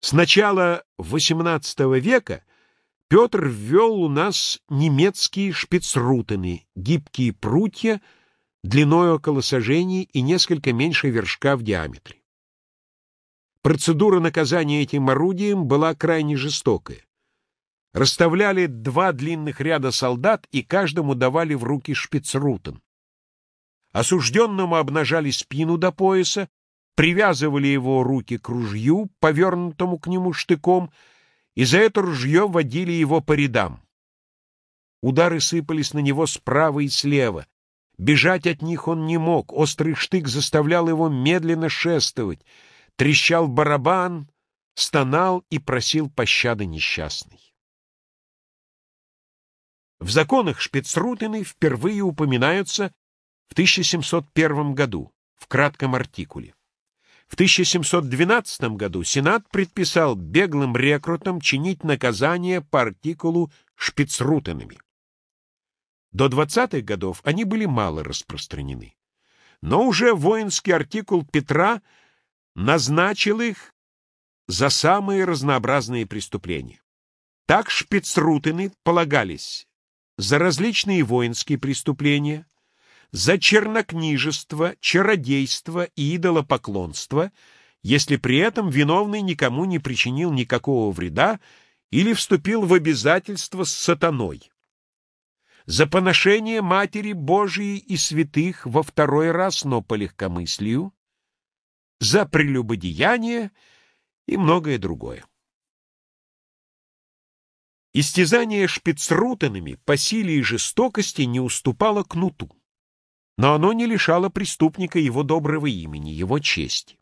С начала XVIII века Петр ввел у нас немецкие шпицрутены, гибкие прутья, длиной около сажений и несколько меньше вершка в диаметре. Процедура наказания этим орудием была крайне жестокая. Расставляли два длинных ряда солдат и каждому давали в руки шпицрутен. Осужденному обнажали спину до пояса, привязывали его руки к ружью, повернутому к нему штыком, и за это ружье водили его по рядам. Удары сыпались на него справа и слева. Бежать от них он не мог, острый штык заставлял его медленно шествовать. Трещал барабан, стонал и просил пощады несчастный. В законах Шпицрутены впервые упоминаются в 1701 году в кратком артикуле. В 1712 году Сенат предписал беглым рекрутам чинить наказание по артикулу шпицрутенами. До 20-х годов они были мало распространены. Но уже воинский артикул Петра назначил их за самые разнообразные преступления. Так шпицрутены полагались за различные воинские преступления, за чернокнижество, чародейство и идолопоклонство, если при этом виновный никому не причинил никакого вреда или вступил в обязательство с сатаной. За поношение Матери Божией и святых во второй раз, но по легкомыслию, за прелюбодеяние и многое другое. Истязание шпицрутенами по силе и жестокости не уступало кнуту но оно не лишало преступника его доброго имени, его чести.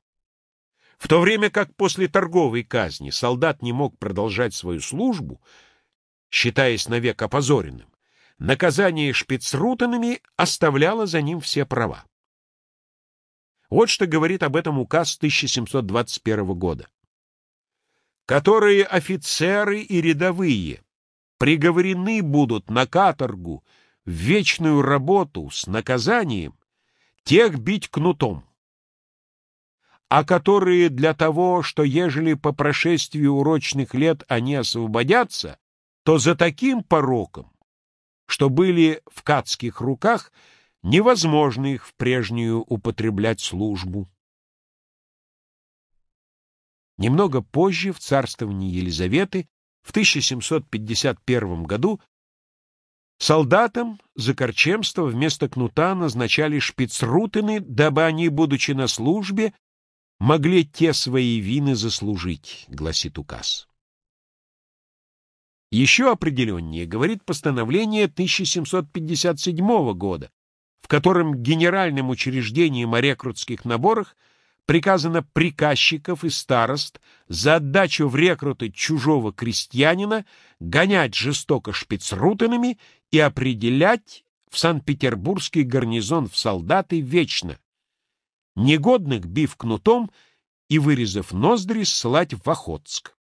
В то время как после торговой казни солдат не мог продолжать свою службу, считаясь навек опозоренным, наказание шпицрутанами оставляло за ним все права. Вот что говорит об этом указ 1721 года. Которые офицеры и рядовые приговорены будут на каторгу в вечную работу с наказанием, тех бить кнутом. А которые для того, что ежели по прошествии урочных лет они освободятся, то за таким пороком, что были в кацких руках, невозможно их в прежнюю употреблять службу. Немного позже, в царствовании Елизаветы, в 1751 году Солдатам за корчемство вместо кнута назначали шпицрутены, дабы они, будучи на службе, могли те свои вины заслужить, гласит указ. Еще определеннее говорит постановление 1757 года, в котором генеральным учреждением о рекрутских наборах приказано приказчиков и старост за отдачу в рекруты чужого крестьянина гонять жестоко шпицрутенами и определять в Санкт-Петербургский гарнизон в солдаты вечно, негодных бив кнутом и, вырезав ноздри, ссылать в Охотск.